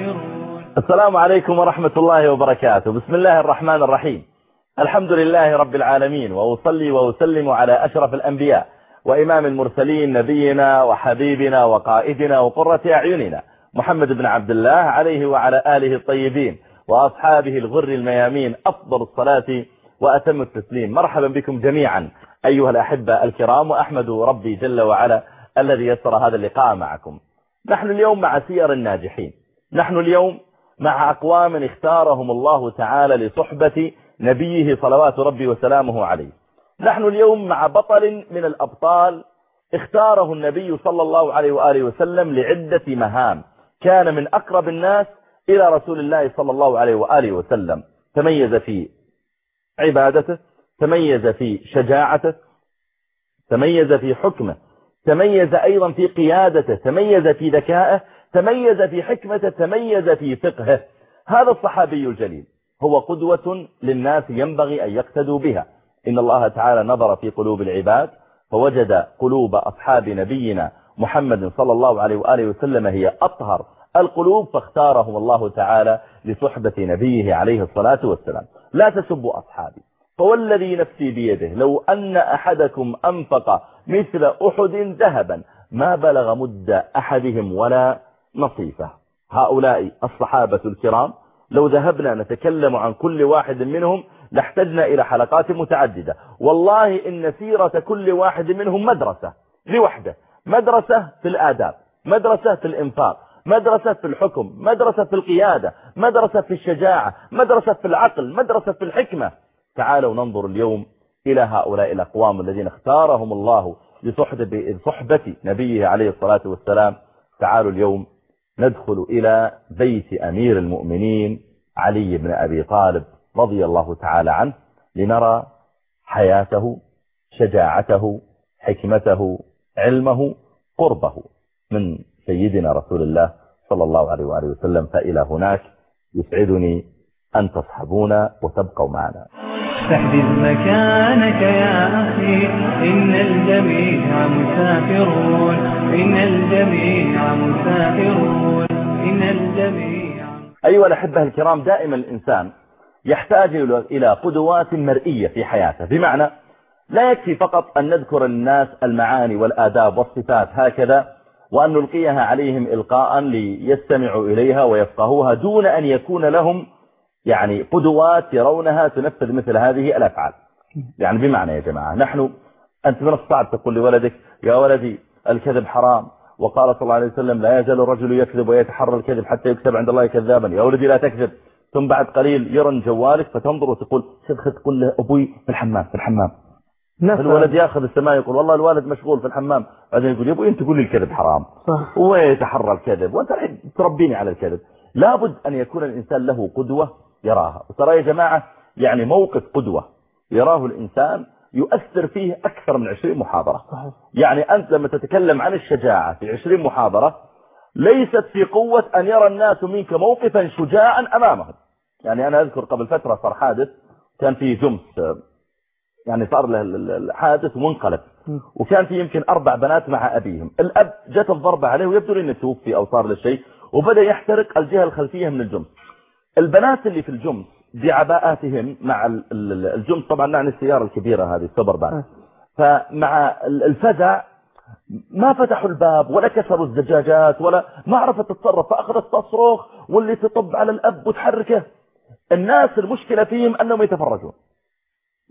مسافرون السلام عليكم ورحمة الله وبركاته. بسم الله الرحمن الرحيم. الحمد لله رب العالمين وأصلي وأسلم على أشرف الأنبياء وإمام المرسلين نبينا وحبيبنا وقائدنا وقرة أعيننا محمد بن عبد الله عليه وعلى آله الطيبين وأصحابه الغر الميامين أفضل الصلاة وأتم التسليم. مرحبا بكم جميعا أيها الأحبة الكرام وأحمد ربي جل وعلا الذي يسر هذا اللقاء معكم. نحن اليوم مع سير الناجحين. نحن اليوم مع أقوام اختارهم الله تعالى لصحبة نبيه صلوات ربي وسلامه عليه. نحن اليوم مع بطل من الأبطال اختاره النبي صلى الله عليه وآله وسلم لعدة مهام. كان من أقرب الناس إلى رسول الله صلى الله عليه وآله وسلم. تميز في عبادته تميز في شجاعته تميز في حكمه تميز أيضا في قيادته تميز في ذكائه تميز في حكمته تميز في فقهه هذا الصحابي الجليل. هو قدوة للناس ينبغي أن يقتدوا بها. إن الله تعالى نظر في قلوب العباد فوجد قلوب أصحاب نبينا محمد صلى الله عليه وآله وسلم هي أطهر القلوب فاختارهم الله تعالى لصحبة نبيه عليه الصلاة والسلام. لا تسبوا أصحابي. فوالذي نفسي بيده لو أن أحدكم أنفق مثل أحد ذهبا ما بلغ مد أحدهم ولا نصيفة. هؤلاء الصحابة الكرام لو ذهبنا نتكلم عن كل واحد منهم لاحتجنا إلى حلقات متعددة. والله إن سيرة كل واحد منهم مدرسة لوحده. مدرسة في الآداب مدرسة في الإنفاق مدرسة في الحكم مدرسة في القيادة مدرسة في الشجاعة مدرسة في العقل مدرسة في الحكمة. تعالوا ننظر اليوم إلى هؤلاء الأقوام الذين اختارهم الله لصحبة نبيه عليه الصلاة والسلام. تعالوا اليوم ندخل إلى بيت أمير المؤمنين علي بن أبي طالب رضي الله تعالى عنه لنرى حياته شجاعته حكمته علمه قربه من سيدنا رسول الله صلى الله عليه وآله وسلم فإلى هناك يسعدني أن تصحبونا وتبقوا معنا. تحدث مكانك يا أخي. إن الجميع مسافرون. إن الجميع مسافرون. إن الجميع أيها الأحبة الكرام دائما الإنسان يحتاج إلى قدوات مرئية في حياته. بمعنى لا يكفي فقط أن نذكر الناس المعاني والآداب والصفات هكذا وأن نلقيها عليهم إلقاء ليستمعوا إليها ويفقهوها دون أن يكون لهم يعني قدوات يرونها تنفذ مثل هذه الأفعال. يعني بمعنى يا جماعة نحن أنت من الصعب تقول لولدك يا ولدي الكذب حرام. وقال صلى الله عليه وسلم لا يزال الرجل يكذب ويتحرى الكذب حتى يكتب عند الله كذابا. يا ولدي لا تكذب. ثم بعد قليل يرن جوالك فتنظر وتقول صدق تقول له أبوي في الحمام في الحمام. الولد ياخذ السماء يقول والله الوالد مشغول في الحمام. بعدين يقول يا أبوي أنت تقول لي الكذب حرام. صح. ويتحرى الكذب وأنت تربيني على الكذب. لابد أن يكون الإنسان له قدوة يراها. وترى يا جماعة يعني موقف قدوة يراه الإنسان يؤثر فيه أكثر من 20 محاضرة. يعني أنت لما تتكلم عن الشجاعة في 20 محاضرة ليست في قوة أن يرى الناس منك موقفا شجاعا أمامهم. يعني أنا أذكر قبل فترة صار حادث كان في جمس يعني صار له الحادث وانقلب. وكان في يمكن أربع بنات مع أبيهم. الأب جت الضربة عليه ويبدو لي أنه توفي أو صار له شيء وبدأ يحترق الجهة الخلفية من الجمس. البنات اللي في الجمس بعباءاتهم مع الجمس طبعا يعني السيارة الكبيرة هذه السوبر بان فمع الفزع ما فتحوا الباب ولا كسروا الزجاجات ولا ما عرفت تتصرف فأخذت تصرخ واللي تطب على الأب وتحركه. الناس المشكلة فيهم أنهم يتفرجون.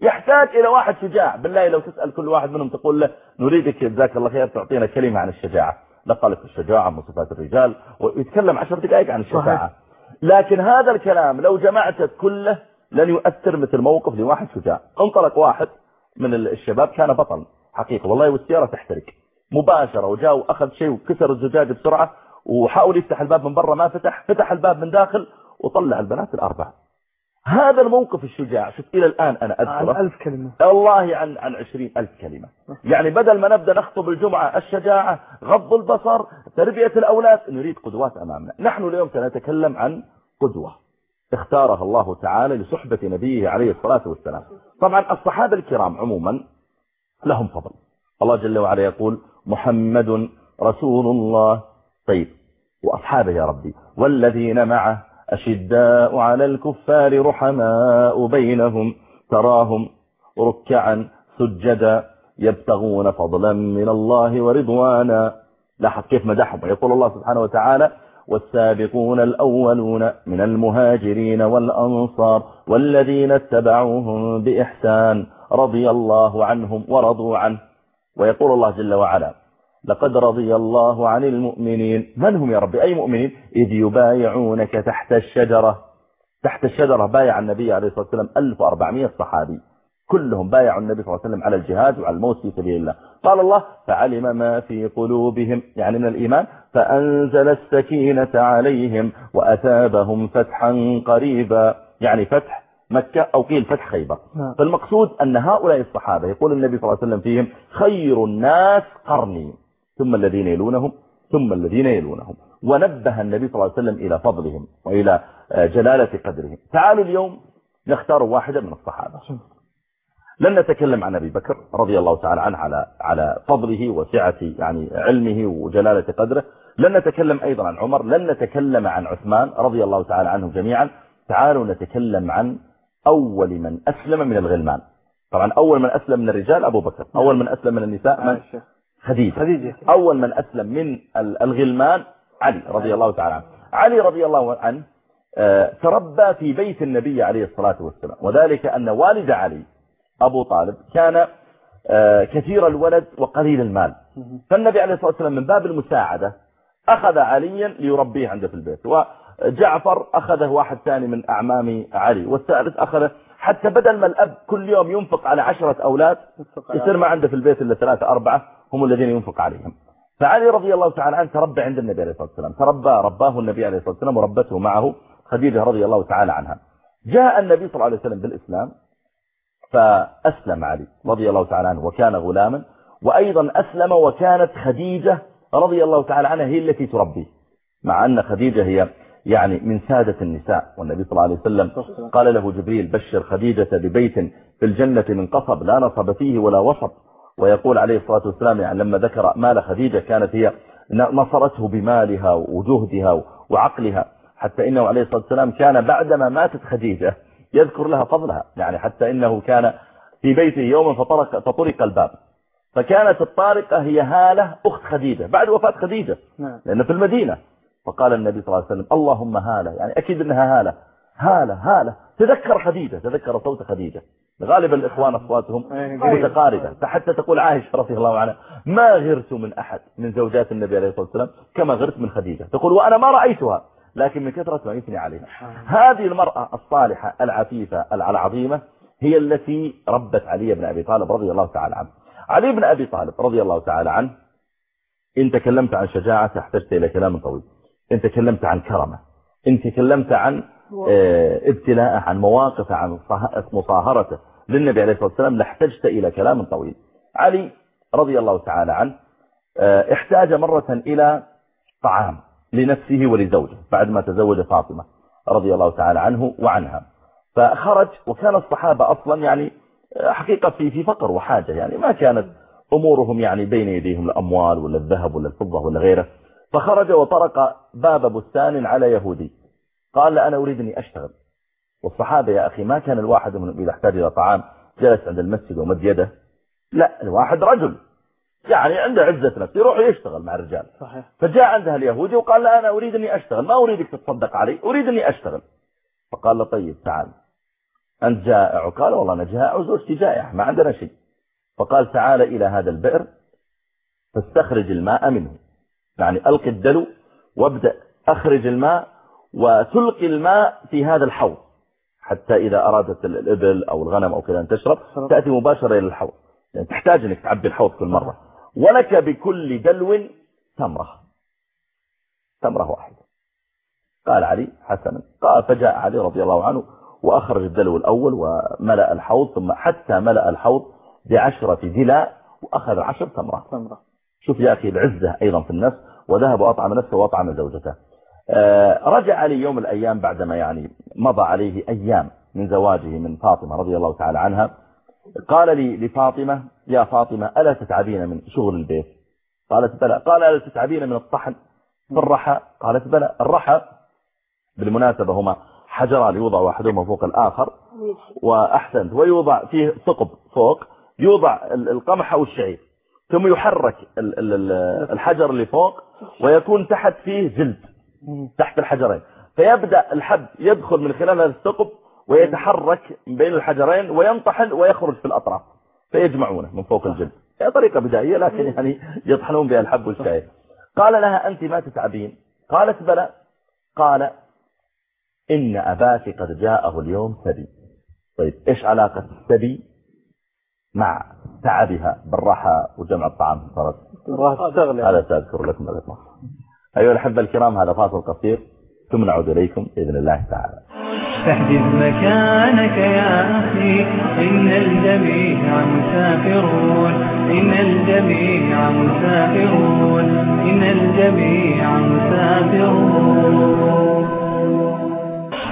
يحتاج إلى واحد شجاع. بالله لو تسأل كل واحد منهم تقول له نريدك جزاك الله خير تعطينا كلمة عن الشجاعة. لقالك الشجاعة من صفات الرجال ويتكلم عشر دقائق عن الشجاعة. لكن هذا الكلام لو جمعته كله لن يؤثر مثل موقف لواحد شجاع. انطلق واحد من الشباب كان بطل حقيقة والله والسيارة تحترق. مباشرة وجاء وأخذ شيء وكسر الزجاج بسرعة وحاول يفتح الباب من برا ما فتح. فتح الباب من داخل وطلع البنات الأربعة. هذا الموقف الشجاع. شوف إلى الآن أنا أذكره. عن ألف كلمة. والله عن عن عشرين ألف كلمة. يعني بدل ما نبدأ نخطب الجمعة الشجاعة غض البصر تربية الأولاد نريد قدوات أمامنا. نحن اليوم سنتكلم عن قدوة اختارها الله تعالى لصحبة نبيه عليه الصلاة والسلام. طبعا الصحابة الكرام عموما لهم فضل. الله جل وعلا يقول محمد رسول الله. طيب وأصحابه يا ربي. والذين معه أشداء على الكفار رحماء بينهم تراهم ركعا سجدا يبتغون فضلا من الله ورضوانا. لاحظ كيف مدحهم. يقول الله سبحانه وتعالى والسابقون الأولون من المهاجرين والأنصار والذين اتبعوهم بإحسان رضي الله عنهم ورضوا عنه. ويقول الله جل وعلا لقد رضي الله عن المؤمنين. من هم يا ربي؟ أي مؤمنين؟ إذ يبايعونك تحت الشجرة. تحت الشجرة بايع النبي عليه الصلاة والسلام 1400 صحابي. كلهم بايعوا النبي صلى الله عليه وسلم على الجهاد وعلى الموت في سبيل الله. قال الله فعلم ما في قلوبهم. يعني من الإيمان؟ فأنزل السكينة عليهم وأثابهم فتحا قريبا. يعني فتح مكة أو قيل فتح خيبر. نعم. فالمقصود أن هؤلاء الصحابة يقول النبي صلى الله عليه وسلم فيهم خير الناس قرني. ثم الذين يلونهم ثم الذين يلونهم. ونبه النبي صلى الله عليه وسلم إلى فضلهم وإلى جلالة قدرهم. تعالوا اليوم نختار واحدا من الصحابة. لن نتكلم عن أبي بكر رضي الله تعالى عنه على على فضله وسعة يعني علمه وجلالة قدره. لن نتكلم أيضا عن عمر لن نتكلم عن عثمان رضي الله تعالى عنهم جميعا. تعالوا نتكلم عن أول من أسلم من الغلمان. طبعا أول من أسلم من الرجال أبو بكر أول من أسلم من النساء من؟ خديجة. خديجة. أول من أسلم من الغلمان علي رضي الله تعالى عنه. علي رضي الله عنه آه، تربى في بيت النبي عليه الصلاة والسلام. وذلك أن والد علي أبو طالب كان آه، كثير الولد وقليل المال. فالنبي عليه الصلاة والسلام من باب المساعدة أخذ عليا ليربيه عنده في البيت. وجعفر أخذه واحد ثاني من أعمام علي. والثالث أخذه حتى بدل ما الأب كل يوم ينفق على عشرة أولاد يصير ما عنده في البيت إلا ثلاثة أربعة. هم الذين ينفق عليهم. فعلي رضي الله تعالى عنه تربى عند النبي عليه الصلاة والسلام. تربى رباه النبي عليه الصلاة والسلام وربته معه خديجة رضي الله تعالى عنها. جاء النبي صلى الله عليه وسلم بالإسلام فأسلم علي رضي الله تعالى عنه وكان غلاما وأيضا أسلم وكانت خديجة رضي الله تعالى عنها هي التي تربيه. مع أن خديجة هي يعني من سادة النساء والنبي صلى الله عليه وسلم قال له جبريل بشر خديجة ببيت في الجنة من قصب لا نصب فيه ولا وصب ويقول عليه الصلاة والسلام يعني لما ذكر مال خديجة كانت هي نصرته بمالها وجهدها وعقلها حتى إنه عليه الصلاة والسلام كان بعدما ماتت خديجة يذكر لها فضلها يعني حتى إنه كان في بيته يوما فطرق, فطرق الباب. فكانت الطارقة هي هالة أخت خديجة بعد وفاة خديجة نعم. لأنه في المدينة. فقال النبي صلى الله عليه وسلم اللهم هالة يعني أكيد أنها هالة. هالة هالة. تذكر خديجة تذكر صوت خديجة. غالبا الإخوان أصواتهم متقاربة. فحتى تقول عائشة رضي الله عنها ما غرت من أحد من زوجات النبي عليه الصلاة والسلام كما غرت من خديجة. تقول وأنا ما رأيتها لكن من كثرة ما يثني عليها. هذه المرأة الصالحة العفيفة العظيمة هي التي ربت علي بن أبي طالب رضي الله تعالى عنه. علي بن أبي طالب رضي الله تعالى عنه إن تكلمت عن شجاعة احتجت إلى كلام طويل. إن تكلمت عن كرمة. إن تكلمت عن ابتلاءه عن مواقفه عن مصاهرته للنبي عليه الصلاة والسلام لاحتجت إلى كلام طويل. علي رضي الله تعالى عنه آه، احتاج مرة إلى طعام لنفسه ولزوجه بعد ما تزوج فاطمة رضي الله تعالى عنه وعنها. فخرج وكان الصحابة أصلا يعني آه، حقيقة في في فقر وحاجة يعني ما كانت أمورهم يعني بين يديهم الأموال ولا الذهب ولا الفضة ولا غيره. فخرج وطرق باب بستان على يهودي. قال أنا أريد أني أشتغل. والصحابة يا أخي ما كان الواحد منهم إذا احتاج إلى طعام جلس عند المسجد ومد يده. لا الواحد رجل. يعني عنده عزة نفس يروح يشتغل مع الرجال. صحيح. فجاء عندها اليهودي وقال أنا أريد أني أشتغل. ما أريدك تتصدق علي أريد أني أشتغل. فقال له طيب تعال. أنت جائع؟ وقال والله أنا جائع وزوجتي جائع ما عندنا شيء. فقال تعال إلى هذا البئر فاستخرج الماء منه. يعني ألقي الدلو وابدأ أخرج الماء وتلقي الماء في هذا الحوض حتى إذا أرادت الإبل أو الغنم أو كذا أن تشرب تأتي مباشرة إلى الحوض. يعني تحتاج أنك تعبي الحوض كل مرة. ولك بكل دلو تمرة. تمرة واحدة. قال علي حسنا. قال فجاء علي رضي الله عنه وأخرج الدلو الأول وملأ الحوض ثم حتى ملأ الحوض بعشرة دلاء وأخذ عشر تمرات شوف يا أخي العزة أيضا في النفس وذهب وأطعم نفسه وأطعم زوجته. رجع علي يوم الأيام بعدما يعني مضى عليه أيام من زواجه من فاطمة رضي الله تعالى عنها. قال لي لفاطمة يا فاطمة ألا تتعبين من شغل البيت؟ قالت بلى. قال ألا تتعبين من الطحن في الرحى؟ قالت بلى. الرحى بالمناسبة هما حجران يوضع واحدهما فوق الآخر وأحسنت ويوضع فيه ثقب فوق يوضع القمح أو الشعير ثم يحرك الحجر اللي فوق ويكون تحت فيه جلد. تحت الحجرين. فيبدأ الحب يدخل من خلال هذا الثقب ويتحرك بين الحجرين وينطحن ويخرج في الأطراف. فيجمعونه من فوق الجلد. هي طريقة بدائية لكن يعني يطحنون بها الحب والشعير قال لها أنت ما تتعبين؟ قالت بلى. قال إن أباك قد جاءه اليوم سبي. طيب إيش علاقة السبي مع تعبها بالراحة وجمع الطعام؟ صارت؟ هذا سأذكر لكم. بعد أيها الأحبة الكرام هذا فاصل قصير ثم نعود إليكم بإذن الله تعالى. فاحجز مكانك يا أخي إن الجميع مسافرون إن الجميع مسافرون إن الجميع مسافرون.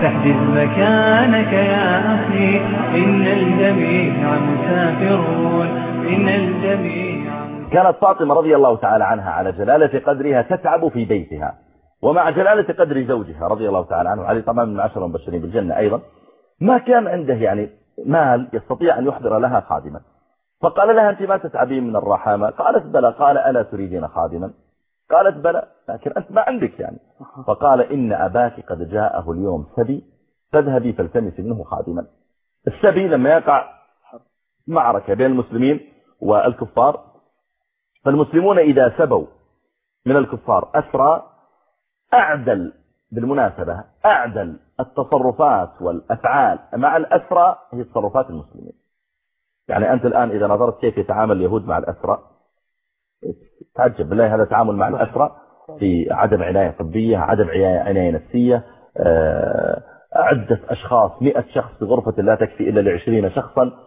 فاحجز مكانك يا أخي إن الجميع مسافرون إن الجميع كانت فاطمة رضي الله تعالى عنها على جلالة قدرها تتعب في بيتها. ومع جلالة قدر زوجها رضي الله تعالى عنه علي طبعا من عشر مبشرين بالجنة أيضا ما كان عنده يعني مال يستطيع أن يحضر لها خادما. فقال لها أنت ما تتعبين من الرحامة؟ قالت بلى. قال ألا تريدين خادما؟ قالت بلى. لكن أنت ما عندك يعني. فقال إن أباك قد جاءه اليوم سبي فاذهبي فالتمس منه خادما. السبي لما يقع معركة بين المسلمين والكفار فالمسلمون إذا سبوا من الكفار أسرى أعدل بالمناسبة أعدل التصرفات والأفعال. مع الأسرى هي تصرفات المسلمين. يعني أنت الآن إذا نظرت كيف يتعامل اليهود مع الأسرى تعجب. بالله هذا تعامل مع الأسرى في عدم عناية طبية عدم عناية نفسية. آه، عدة أشخاص مئة شخص في غرفة لا تكفي إلا لعشرين شخصا.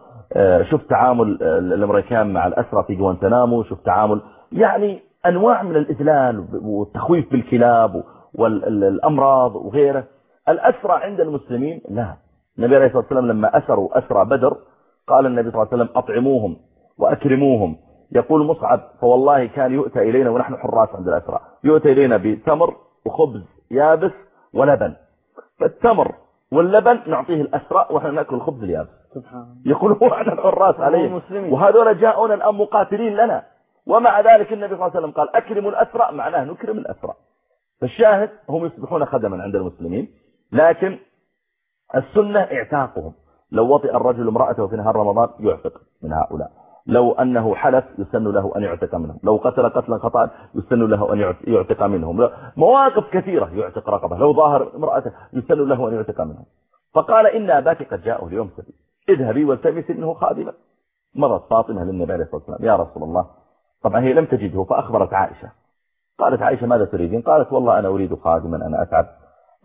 شوف تعامل الأمريكان مع الأسرى في جوانتنامو شوف تعامل يعني أنواع من الإذلال والتخويف بالكلاب والأمراض وغيره. الأسرى عند المسلمين لا. النبي عليه الصلاة والسلام لما أسروا أسرى بدر قال النبي صلى الله عليه وسلم أطعموهم وأكرموهم. يقول مصعب فوالله كان يؤتى إلينا ونحن حراس عند الأسرى يؤتى إلينا بتمر وخبز يابس ولبن. فالتمر واللبن نعطيه الأسرى ونحن نأكل الخبز اليابس. يقول هو إحنا الحراس عليه وهذول جاءونا الآن مقاتلين لنا. ومع ذلك النبي صلى الله عليه وسلم قال أكرموا الأسرى معناه نكرم الأسرى فالشاهد هم يصبحون خدما عند المسلمين. لكن السنة اعتاقهم. لو وطئ الرجل امرأته في نهار رمضان يعتق من هؤلاء. لو أنه حلف يسن له أن يعتق منهم. لو قتل قتلا خطأ يسن له أن يعتق منهم. مواقف كثيرة يعتق رقبة. لو ظاهر امرأته يسن له أن يعتق منهم. فقال إن أباك قد جاءه اليوم. سبيل اذهبي والتمسي منه خادما. مضت فاطمة للنبي عليه الصلاة والسلام. يا رسول الله. طبعا هي لم تجده فأخبرت عائشة. قالت عائشة ماذا تريدين؟ قالت والله أنا أريد خادما أنا أتعب.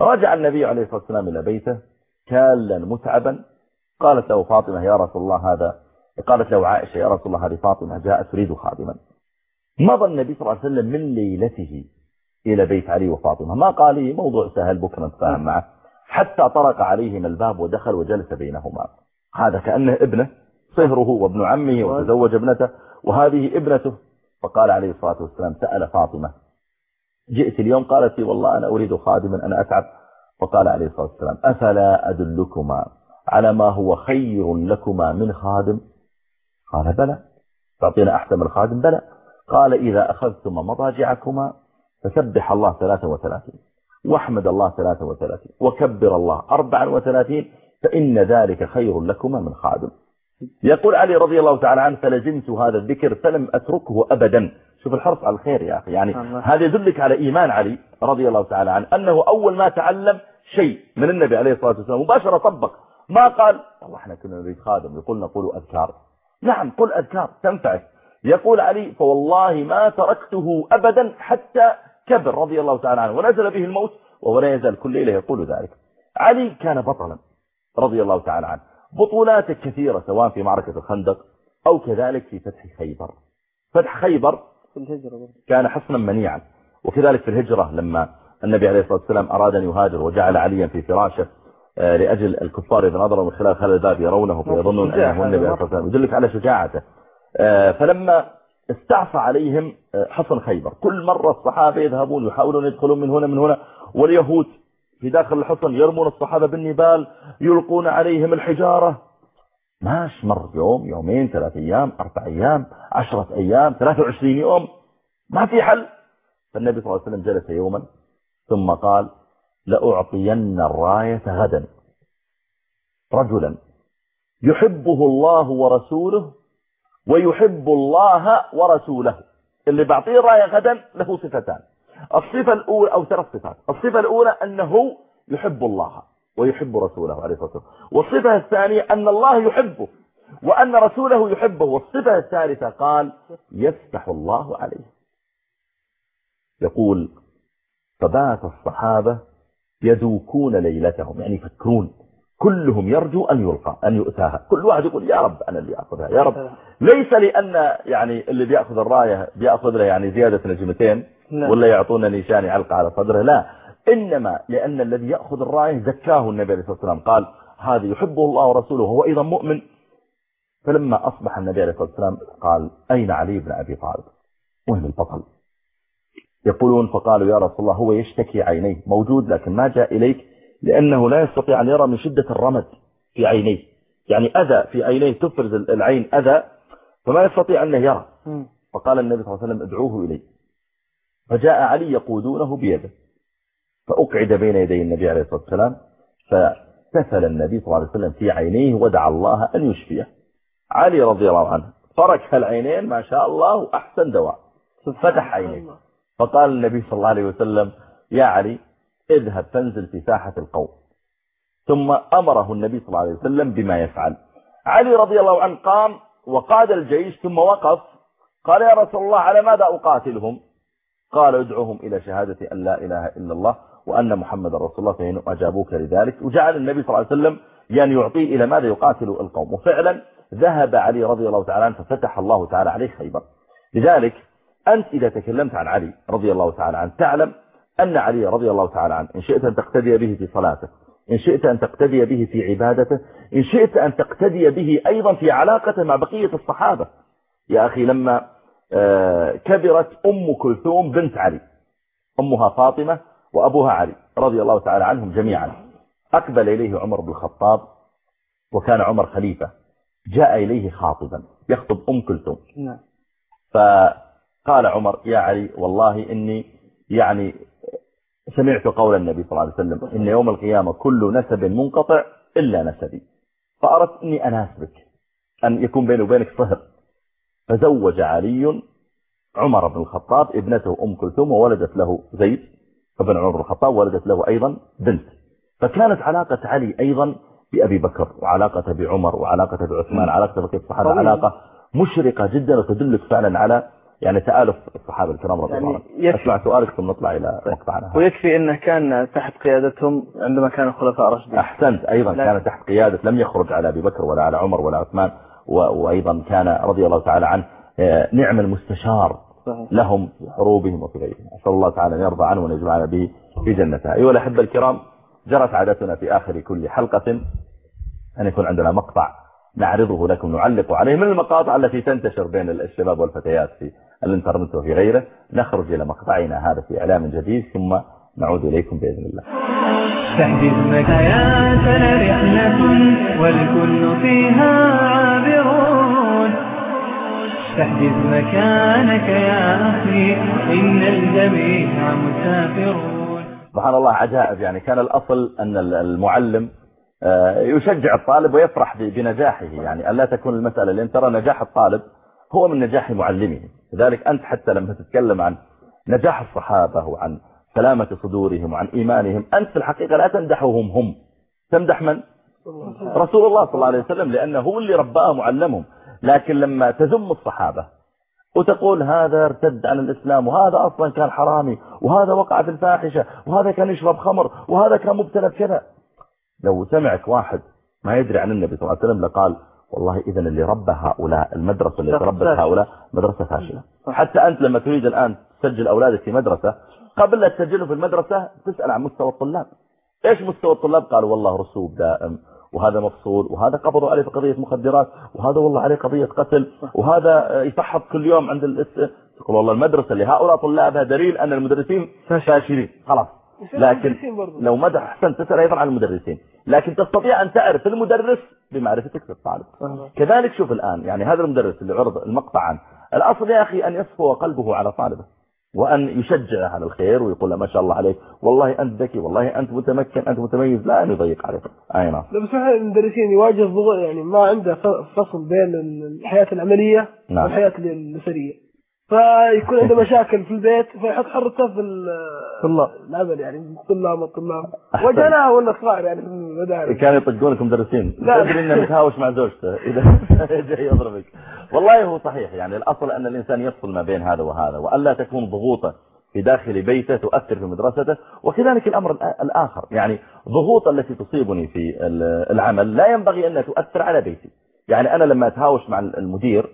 رجع النبي عليه الصلاة والسلام إلى بيته كالا متعبا. قالت له فاطمة يا رسول الله هذا قالت له عائشة يا رسول الله هذه فاطمة جاءت تريد خادما. مضى النبي صلى الله عليه وسلم من ليلته إلى بيت علي وفاطمة. ما قال لي موضوع سهل بكرة نتفاهم معه. حتى طرق عليهم الباب ودخل وجلس بينهما. هذا كأنه ابنه صهره وابن عمه وتزوج ابنته وهذه ابنته. فقال عليه الصلاة والسلام سأل فاطمة جئت اليوم؟ قالت لي والله أنا أريد خادما أنا أتعب. فقال عليه الصلاة والسلام أفلا أدلكما على ما هو خير لكما من خادم؟ قال بلى. تعطينا أحسن من الخادم بلى. قال إذا أخذتما مضاجعكما فسبح الله 33 واحمد الله 33 وكبر الله 34 فإن ذلك خير لكما من خادم. يقول علي رضي الله تعالى عنه فلزمت هذا الذكر فلم أتركه أبدا. شوف الحرص على الخير يا أخي. يعني هذا يدلك على إيمان علي رضي الله تعالى عنه أنه أول ما تعلم شيء من النبي عليه الصلاة والسلام مباشرة طبق. ما قال؟ والله إحنا كنا نريد خادم. يقول نقول أذكار. نعم قل أذكار تنفعك يقول علي فوالله ما تركته أبدا حتى كبر رضي الله تعالى عنه ونزل به الموت وهو لا يزال كل ليلة يقول ذلك. علي كان بطلا رضي الله تعالى عنه. بطولات كثيرة سواء في معركة الخندق أو كذلك في فتح خيبر. فتح خيبر كان حصنا منيعا. وكذلك في الهجرة لما النبي عليه الصلاة والسلام أراد أن يهاجر وجعل عليا في فراشه لأجل الكفار إذا نظروا من خلال خلال الباب يرونه فيظنون أنه النبي عليه الصلاة والسلام يدلك على شجاعته. آه، فلما استعصى عليهم آه، حصن خيبر. كل مرة الصحابة يذهبون يحاولون يدخلون من هنا من هنا. واليهود في داخل الحصن يرمون الصحابة بالنبال يلقون عليهم الحجارة. ماش مر يوم يومين ثلاث أيام أربع أيام عشرة أيام ثلاثة وعشرين يوم. ما في حل. فالنبي صلى الله عليه وسلم جلس يوما ثم قال لأعطين الراية غدا. رجلا يحبه الله ورسوله ويحب الله ورسوله. اللي بعطيه الراية غدا له صفتان. الصفة الأولى أو ثلاث صفات. الصفة الأولى أنه يحب الله ويحب رسوله عليه الصلاة والسلام. والصفة الثانية أن الله يحبه وأن رسوله يحبه. والصفة الثالثة قال يفتح الله عليه. يقول فبات الصحابة يذوقون ليلتهم يعني يفكرون. كلهم يرجو أن يلقى أن يؤتاها. كل واحد يقول يا رب أنا اللي أخذها يا رب. ليس لأن يعني اللي بيأخذ الراية بيأخذ له يعني زيادة نجمتين نعم. ولا يعطونا نيشان يعلق على صدره لا. إنما لأن الذي يأخذ الراية زكاه النبي عليه الصلاة والسلام. قال هذا يحبه الله ورسوله وهو أيضا مؤمن. فلما أصبح النبي عليه الصلاة والسلام قال أين علي بن أبي طالب؟ وين البطل. يقولون فقالوا يا رسول الله هو يشتكي عينيه. موجود لكن ما جاء إليك لأنه لا يستطيع أن يرى من شدة الرمد في عينيه. يعني أذى في عينيه تفرز العين أذى فما يستطيع أنه يرى. فقال النبي صلى الله عليه وسلم ادعوه إليه. فجاء علي يقودونه بيده فأقعد بين يدي النبي عليه الصلاة والسلام فتسل النبي صلى الله عليه وسلم في عينيه ودعا الله أن يشفيه. علي رضي الله عنه فرك العينين ما شاء الله أحسن دواء. فتح عينيه. فقال النبي صلى الله عليه وسلم يا علي اذهب فانزل في ساحة القوم. ثم أمره النبي صلى الله عليه وسلم بما يفعل. علي رضي الله عنه قام وقاد الجيش ثم وقف. قال يا رسول الله على ماذا أقاتلهم؟ قال ادعوهم إلى شهادة أن لا إله إلا الله وأن محمد رسول الله فإن أجابوك لذلك. وجعل النبي صلى الله عليه وسلم يعني يعطيه إلى ماذا يقاتل القوم. وفعلا ذهب علي رضي الله تعالى عنه ففتح الله تعالى عليه خيبر. لذلك أنت إذا تكلمت عن علي رضي الله تعالى عنه تعلم أن علي رضي الله تعالى عنه إن شئت أن تقتدي به في صلاته إن شئت أن تقتدي به في عبادته إن شئت أن تقتدي به أيضا في علاقته مع بقية الصحابة. يا أخي لما آه، كبرت أم كلثوم بنت علي أمها فاطمة وأبوها علي رضي الله تعالى عنهم جميعا. أقبل إليه عمر بن الخطاب وكان عمر خليفة جاء إليه خاطبا يخطب أم كلثوم. نعم. فقال عمر يا علي والله إني يعني سمعت قول النبي صلى الله عليه وسلم إن يوم القيامة كل نسب منقطع إلا نسبي. فأردت أني أناسبك أن يكون بيني وبينك صهر. فزوج علي عمر بن الخطاب ابنته أم كلثوم وولدت له زيد ابن عمر بن الخطاب ولدت له أيضا بنت. فكانت علاقة علي أيضا بأبي بكر وعلاقته بعمر وعلاقته بعثمان علاقته بكيف الصحابة علاقة مشرقة جدا وتدلك فعلا على يعني تآلف الصحابة الكرام رضي الله يعني عنهم اسمع سؤالك ثم نطلع إلى. مقطعنا ويكفي أنه كان تحت قيادتهم عندما كانوا خلفاء راشدين أحسنت أيضا لا. كان تحت قيادة لم يخرج على أبي بكر ولا على عمر ولا عثمان وأيضا كان رضي الله تعالى عنه آه، نعم المستشار صحيح. لهم في حروبهم وفي غيرهم أسأل الله تعالى أن يرضى عنه وأن يجمعنا به في جنته أيها الأحبة الكرام جرت عادتنا في آخر كل حلقة أن يكون عندنا مقطع نعرضه لكم نعلق عليه من المقاطع التي تنتشر بين الشباب والفتيات في الانترنت وفي غيره. نخرج إلى مقطعنا هذا في إعلام جديد ثم نعود إليكم بإذن الله. تحدث حياتنا رحلة والكل فيها عابرون. تحدث مكانك يا أخي إن الجميع مسافرون. سبحان الله عجائب. يعني كان الأصل أن المعلم آه، يشجع الطالب ويفرح بنجاحه. يعني ألا تكون المسألة لأن ترى نجاح الطالب هو من نجاح معلمه لذلك أنت حتى لما تتكلم عن نجاح الصحابة وعن سلامة صدورهم وعن إيمانهم أنت في الحقيقة لا تمدحهم هم. تمدح من؟ رسول الله صلى الله عليه وسلم لأنه هو اللي رباهم وعلمهم لكن لما تذم الصحابة وتقول هذا ارتد عن الإسلام وهذا أصلا كان حرامي وهذا وقع في الفاحشة وهذا كان يشرب خمر وهذا كان مبتلى بكذا لو سمعك واحد ما يدري عن النبي صلى الله عليه وسلم لقال والله إذا اللي ربى هؤلاء المدرسة اللي تربت هؤلاء مدرسة فاشلة. حتى أنت لما تريد الآن تسجل أولادك في مدرسة قبل لا تسجله في المدرسة تسأل عن مستوى الطلاب. إيش مستوى الطلاب؟ قالوا والله رسوب دائم وهذا مفصول وهذا قبضوا عليه في قضية مخدرات وهذا والله عليه قضية قتل وهذا يفحط كل يوم عند الاس تقول والله المدرسة لهؤلاء طلابها دليل أن المدرسين فاشلين. خلاص. لكن لو مدح أحسن تسأل أيضا عن المدرسين. لكن تستطيع أن تعرف المدرس بمعرفتك في الطالب. كذلك شوف الآن يعني هذا المدرس اللي عرض المقطع عنه الأصل يا أخي أن يصفو قلبه على طالبه وأن يشجعه على الخير ويقول له ما شاء الله عليك والله أنت ذكي والله أنت متمكن أنت متميز لا أن يضيق عليك. أي نعم. بس المدرسين يواجه ضغط يعني ما عنده فصل بين الحياة العملية نعم. والحياة الأسرية. فيكون عنده مشاكل في البيت فيحط حرته في الطلاب العمل يعني الطلاب والطلاب. وجنا ولا صغار يعني في المدارس؟ كانوا يطقونكم مدرسين تدري إنه متهاوش مع زوجته إذا جاي يضربك. والله هو صحيح يعني الأصل أن الإنسان يفصل ما بين هذا وهذا وألا تكون ضغوطة في داخل بيته تؤثر في مدرسته وكذلك الأمر الآخر. يعني ضغوط التي تصيبني في العمل لا ينبغي انها تؤثر على بيتي. يعني أنا لما أتهاوش مع المدير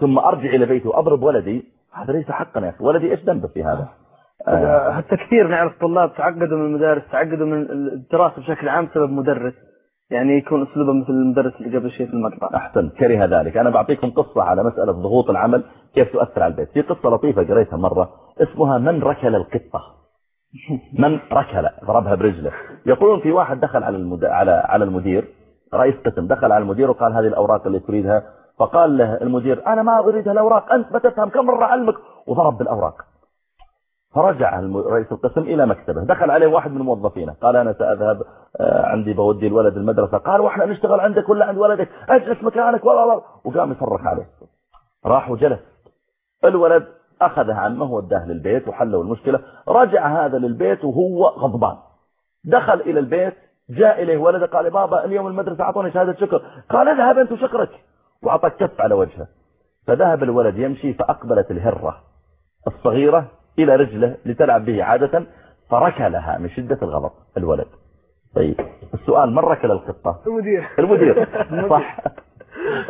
ثم أرجع إلى بيتي وأضرب ولدي. هذا ليس حقا يا أخي. ولدي إيش ذنبه في هذا؟ آه. حتى كثير نعرف طلاب تعقدوا من المدارس تعقدوا من الدراسة بشكل عام بسبب مدرس يعني يكون أسلوبه مثل المدرس اللي قبل شيء في المقطع. أحسن. كره ذلك. أنا بعطيكم قصة على مسألة ضغوط العمل كيف تؤثر على البيت. في قصة لطيفة قريتها مرة اسمها من ركل القطة. من ركل ضربها برجله. يقولون في واحد دخل على المد... على على المدير رئيس قسم دخل على المدير وقال هذه الأوراق اللي تريدها. فقال له المدير أنا ما أريد الأوراق أنت ما تفهم كم مرة علمك؟ وضرب بالأوراق. فرجع رئيس القسم إلى مكتبه. دخل عليه واحد من موظفينه. قال أنا سأذهب آه، عندي بودي الولد المدرسة. قال وإحنا نشتغل عندك ولا عند ولدك؟ أجلس مكانك. ولا لا وقام يصرخ عليه. راح وجلس. الولد أخذ عمه وداه للبيت وحلوا المشكلة. رجع هذا للبيت وهو غضبان. دخل إلى البيت جاء إليه ولده قال بابا اليوم المدرسة أعطوني شهادة شكر. قال اذهب أنت شكرك وأعطى كف على وجهه. فذهب الولد يمشي فأقبلت الهرة الصغيرة إلى رجله لتلعب به عادة فركلها من شدة الغضب الولد. طيب السؤال من ركل القطة؟ المدير. المدير. صح.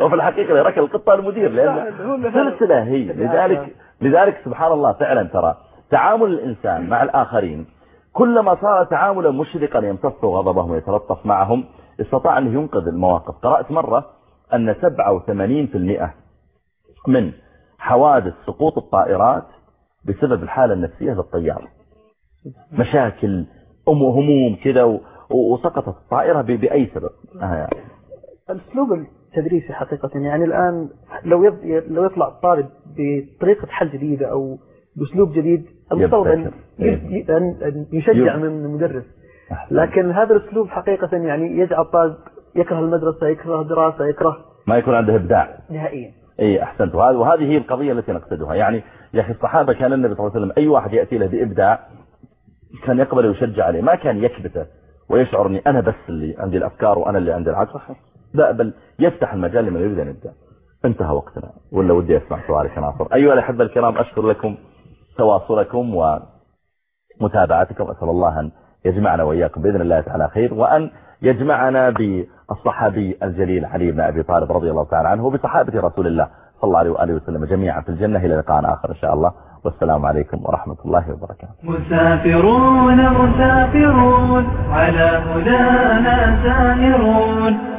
وفي الحقيقة ركل القطة المدير لأن سلسلة هي. لذلك لذلك سبحان الله فعلا ترى تعامل الإنسان مع الآخرين كلما صار تعاملا مشرقا يمتص غضبهم ويتلطف معهم استطاع أن ينقذ المواقف. قرأت مرة أن 87% من حوادث سقوط الطائرات بسبب الحالة النفسية للطيار. مشاكل أم هموم كذا وسقطت الطائرة بأي سبب؟ آه. الأسلوب التدريسي حقيقة يعني الآن لو لو يطلع الطالب بطريقة حل جديدة أو بأسلوب جديد المفترض أن يشجع من المدرس. لكن هذا الأسلوب حقيقة يعني يجعل الطالب يكره المدرسة يكره الدراسة يكره ما يكون عنده إبداع. نهائيا. إي احسنت وهذه هي القضية التي نقصدها. يعني يا أخي الصحابة كان النبي صلى الله عليه وسلم أي واحد يأتي له بإبداع كان يقبل ويشجع عليه. ما كان يكبته ويشعر اني أنا بس اللي عندي الأفكار وأنا اللي عندي العقل. لا بل يفتح المجال لمن يريد أن يبدع. انتهى وقتنا. ولا ودي أسمع سؤالك يا ناصر. أيها الأحبة الكرام أشكر لكم تواصلكم ومتابعتكم. أسأل الله أن يجمعنا وإياكم بإذن الله تعالى خير وأن يجمعنا بالصحابي الجليل علي بن أبي طالب رضي الله تعالى عنه وبصحابة رسول الله صلى الله عليه وآله وسلم جميعا في الجنة إلى لقاء آخر إن شاء الله. والسلام عليكم ورحمة الله وبركاته. مسافرون مسافرون على هدانا سائرون